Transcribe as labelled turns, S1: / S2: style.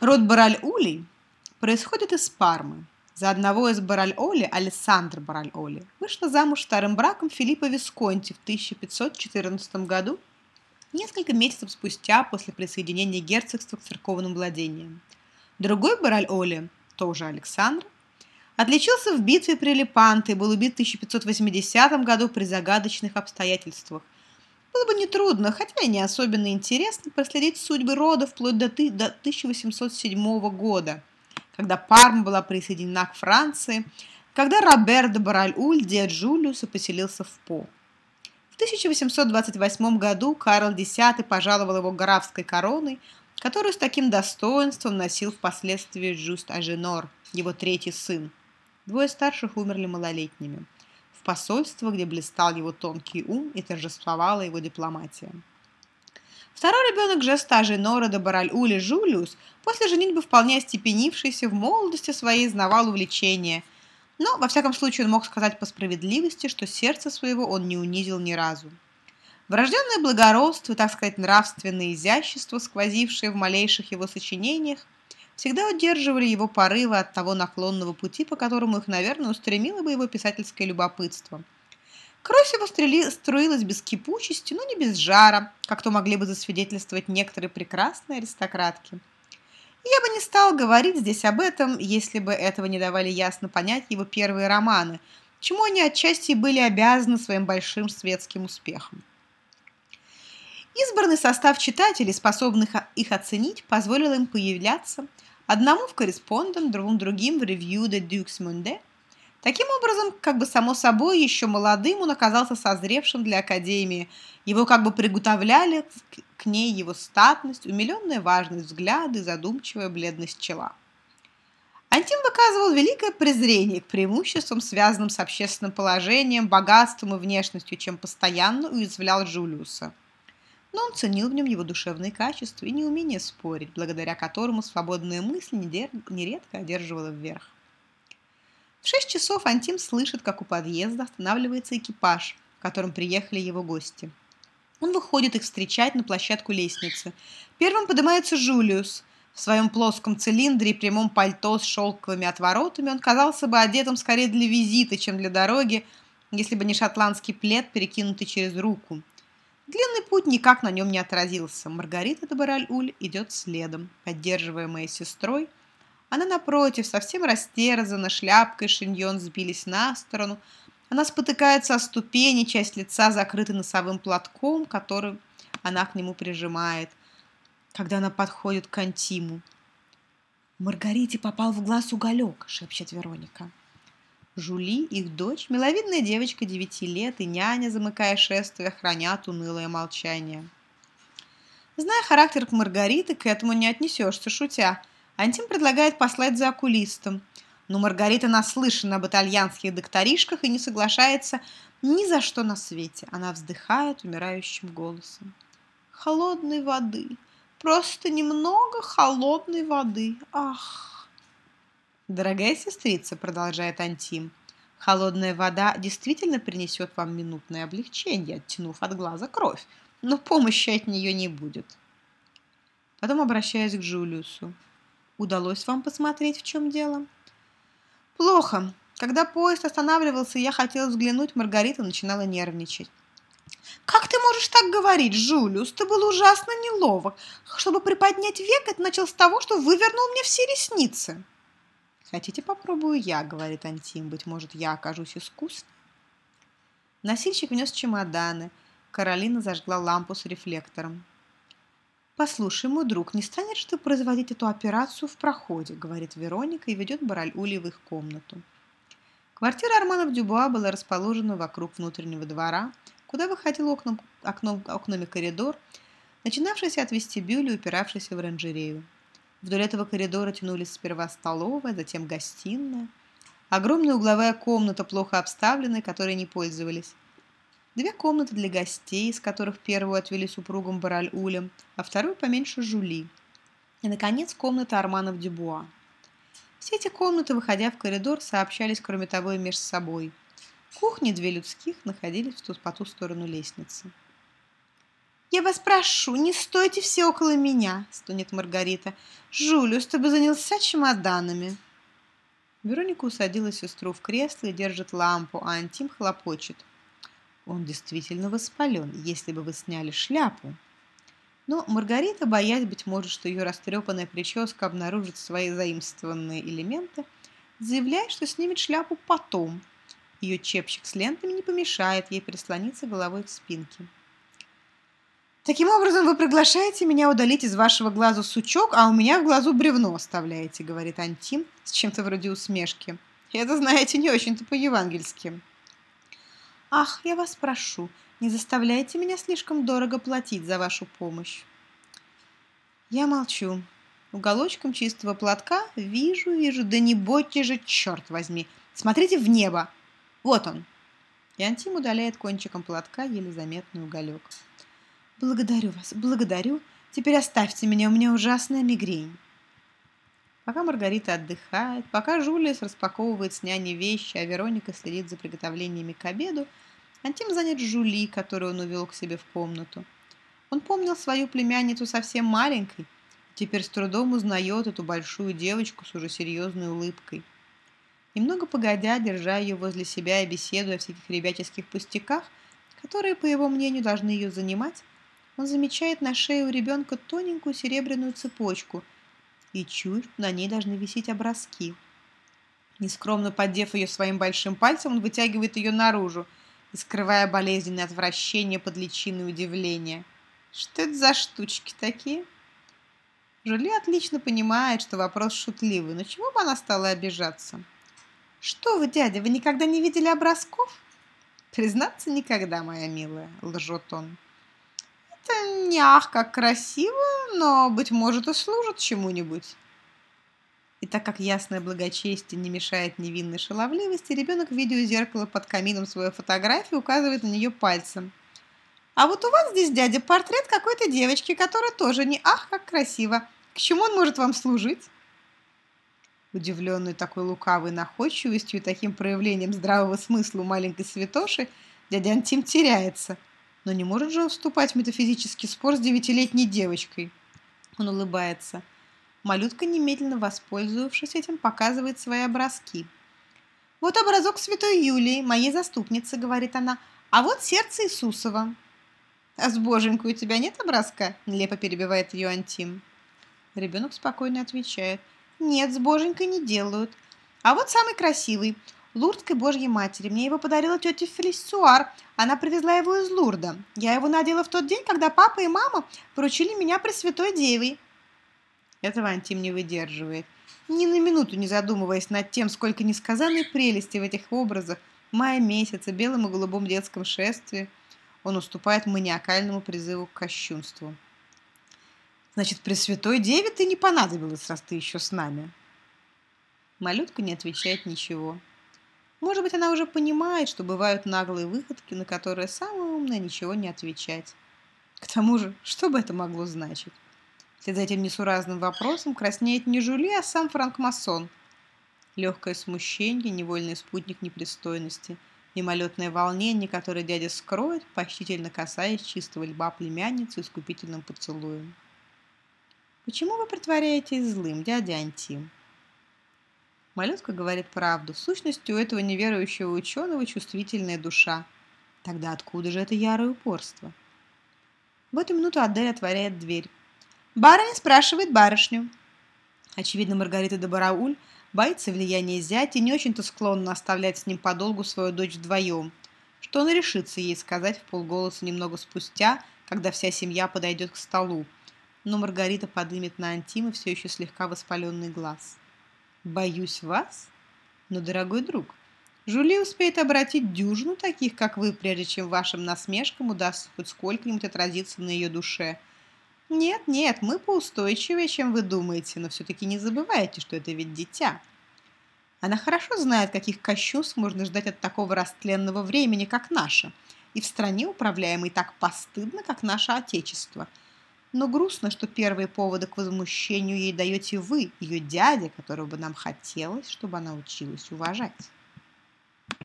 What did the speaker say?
S1: Род Бараль-Улей происходит из Пармы. За одного из Бараль-Оли, Александр Бараль-Оли, вышла замуж вторым браком Филиппа Висконти в 1514 году, несколько месяцев спустя после присоединения герцогства к церковным владениям. Другой Бараль-Оли, тоже Александр, отличился в битве при Лепанте и был убит в 1580 году при загадочных обстоятельствах – было бы нетрудно, хотя и не особенно интересно, проследить судьбы рода вплоть до 1807 года, когда Парма была присоединена к Франции, когда Робер де Бараль-Уль, дед Жулиуса, поселился в По. В 1828 году Карл X пожаловал его графской короной, которую с таким достоинством носил впоследствии Жуст Аженор, его третий сын. Двое старших умерли малолетними посольство, где блистал его тонкий ум и торжествовала его дипломатия. Второй ребенок жеста Нора де Бараль-Ули Жулиус, после женитьбы вполне остепенившийся, в молодости своей знавал увлечение, но, во всяком случае, он мог сказать по справедливости, что сердце своего он не унизил ни разу. Врожденное благородство, так сказать, нравственное изящество, сквозившее в малейших его сочинениях, всегда удерживали его порывы от того наклонного пути, по которому их, наверное, устремило бы его писательское любопытство. Кровь его стрели, струилась без кипучести, но не без жара, как то могли бы засвидетельствовать некоторые прекрасные аристократки. я бы не стал говорить здесь об этом, если бы этого не давали ясно понять его первые романы, чему они отчасти были обязаны своим большим светским успехом. Избранный состав читателей, способных их оценить, позволил им появляться – Одному в корреспондент, двум другим в ревью de Dux Monde. Таким образом, как бы само собой, еще молодым он оказался созревшим для Академии. Его как бы приготовляли к ней его статность, умиленная важность взгляда и задумчивая бледность чела. Антим выказывал великое презрение к преимуществам, связанным с общественным положением, богатством и внешностью, чем постоянно уязвлял Джулиуса но он ценил в нем его душевные качества и неумение спорить, благодаря которому свободная мысль нередко одерживала вверх. В шесть часов Антим слышит, как у подъезда останавливается экипаж, в котором приехали его гости. Он выходит их встречать на площадку лестницы. Первым поднимается Жулиус. В своем плоском цилиндре и прямом пальто с шелковыми отворотами он казался бы одетым скорее для визита, чем для дороги, если бы не шотландский плед, перекинутый через руку – Длинный путь никак на нем не отразился. Маргарита де Бараль-Уль идет следом, поддерживаемая сестрой. Она, напротив, совсем растерзана, шляпка и шиньон сбились на сторону. Она спотыкается о ступени, часть лица закрыта носовым платком, который она к нему прижимает, когда она подходит к Антиму. «Маргарите попал в глаз уголек», — шепчет Вероника. Жули, их дочь, миловидная девочка девяти лет и няня, замыкая шествие, хранят унылое молчание. Зная характер Маргариты, к этому не отнесешься, шутя. Антим предлагает послать за окулистом. Но Маргарита наслышана об итальянских докторишках и не соглашается ни за что на свете. Она вздыхает умирающим голосом. Холодной воды. Просто немного холодной воды. Ах! «Дорогая сестрица», — продолжает Антим, — «холодная вода действительно принесет вам минутное облегчение, оттянув от глаза кровь, но помощи от нее не будет». Потом обращаясь к Джулиусу. «Удалось вам посмотреть, в чем дело?» «Плохо. Когда поезд останавливался, я хотела взглянуть, Маргарита начинала нервничать. «Как ты можешь так говорить, Жулиус? Ты был ужасно неловок. Чтобы приподнять век, это начал с того, что вывернул мне все ресницы». «Хотите, попробую я?» — говорит Антим. «Быть может, я окажусь искусной?» Носильщик внес чемоданы. Каролина зажгла лампу с рефлектором. «Послушай, мой друг, не станешь ты производить эту операцию в проходе?» — говорит Вероника и ведет Бараль-Ули в их комнату. Квартира Арманов Дюбуа была расположена вокруг внутреннего двора, куда выходил окном, окном, окнами коридор, начинавшийся от вестибюля и упиравшийся в оранжерею. Вдоль этого коридора тянулись сперва столовая, затем гостиная. Огромная угловая комната, плохо обставленная, которой не пользовались. Две комнаты для гостей, из которых первую отвели супругам Бараль-Улем, а вторую поменьше Жули. И, наконец, комната Арманов Дюбуа. Все эти комнаты, выходя в коридор, сообщались, кроме того, и между собой. Кухни две людских находились по ту сторону лестницы. «Я вас прошу, не стойте все около меня!» – стонет Маргарита. «Жулиус, ты бы занялся чемоданами!» Вероника усадила сестру в кресло и держит лампу, а Антим хлопочет. Он действительно воспален, если бы вы сняли шляпу. Но Маргарита, боясь, быть может, что ее растрепанная прическа обнаружит свои заимствованные элементы, заявляет, что снимет шляпу потом. Ее чепчик с лентами не помешает ей прислониться головой к спинке. Таким образом, вы приглашаете меня удалить из вашего глаза сучок, а у меня в глазу бревно оставляете, говорит Антим с чем-то вроде усмешки. Это, знаете, не очень-то по-евангельски. Ах, я вас прошу, не заставляйте меня слишком дорого платить за вашу помощь. Я молчу. Уголочком чистого платка вижу, вижу, да не бойтесь же, черт возьми. Смотрите в небо. Вот он. И Антим удаляет кончиком платка еле заметный уголек. «Благодарю вас, благодарю. Теперь оставьте меня, у меня ужасная мигрень». Пока Маргарита отдыхает, пока Жулиус распаковывает с няней вещи, а Вероника следит за приготовлениями к обеду, Антим занят Жули, которую он увел к себе в комнату. Он помнил свою племянницу совсем маленькой, теперь с трудом узнает эту большую девочку с уже серьезной улыбкой. Немного погодя, держа ее возле себя и беседуя о всяких ребяческих пустяках, которые, по его мнению, должны ее занимать, он замечает на шее у ребенка тоненькую серебряную цепочку и что на ней должны висеть образки. Нескромно поддев ее своим большим пальцем, он вытягивает ее наружу и, скрывая болезненное отвращение под личиной удивления. Что это за штучки такие? Жюли отлично понимает, что вопрос шутливый, но чего бы она стала обижаться? «Что вы, дядя, вы никогда не видели образков?» «Признаться, никогда, моя милая», — лжет он. Это не ах, как красиво, но, быть может, и служит чему-нибудь. И так как ясное благочестие не мешает невинной шаловливости, ребенок в видеозеркало под камином своей фотографии указывает на нее пальцем. А вот у вас здесь, дядя, портрет какой-то девочки, которая тоже не ах, как красиво. К чему он может вам служить? Удивленный такой лукавой находчивостью и таким проявлением здравого смысла у маленькой святоши, дядя Антим теряется – но не может же он вступать в метафизический спор с девятилетней девочкой. Он улыбается. Малютка, немедленно воспользовавшись этим, показывает свои образки. «Вот образок Святой Юлии, моей заступницы», — говорит она, «а вот сердце Иисусова». «А с боженькой у тебя нет образка?» — нелепо перебивает ее Антим. Ребенок спокойно отвечает, «Нет, с боженькой не делают. А вот самый красивый. Лурдской Божьей Матери. Мне его подарила тетя Фелисуар. Она привезла его из Лурда. Я его надела в тот день, когда папа и мама поручили меня Пресвятой Девой. Этого Антим не выдерживает. Ни на минуту не задумываясь над тем, сколько несказанной прелести в этих образах, мая месяца, белом и голубом детском шествии, он уступает маниакальному призыву к кощунству. «Значит, Пресвятой Деве ты не понадобилась, раз ты еще с нами?» Малютка не отвечает ничего. Может быть, она уже понимает, что бывают наглые выходки, на которые самое умное ничего не отвечать. К тому же, что бы это могло значить? Вслед за этим несуразным вопросом краснеет не Жули, а сам Франк-масон. Легкое смущение, невольный спутник непристойности, мимолетное волнение, которое дядя скроет, почтительно касаясь чистого льба племянницы искупительным поцелуем. «Почему вы притворяетесь злым, дядя Антим?» Малютка говорит правду. В сущности, у этого неверующего ученого чувствительная душа. Тогда откуда же это ярое упорство? В эту минуту Адель отворяет дверь. Барыня спрашивает барышню. Очевидно, Маргарита де Барауль боится влияния зятя и не очень-то склонна оставлять с ним подолгу свою дочь вдвоем, что он решится ей сказать в полголоса немного спустя, когда вся семья подойдет к столу. Но Маргарита подымет на Антима все еще слегка воспаленный глаз. Боюсь вас? Но, дорогой друг, Жули успеет обратить дюжину таких, как вы, прежде чем вашим насмешкам удастся хоть сколько-нибудь отразиться на ее душе. Нет, нет, мы поустойчивее, чем вы думаете, но все-таки не забывайте, что это ведь дитя. Она хорошо знает, каких кощунств можно ждать от такого растленного времени, как наше, и в стране, управляемой так постыдно, как наше Отечество – но грустно, что первые поводы к возмущению ей даете вы, ее дядя, которого бы нам хотелось, чтобы она училась уважать.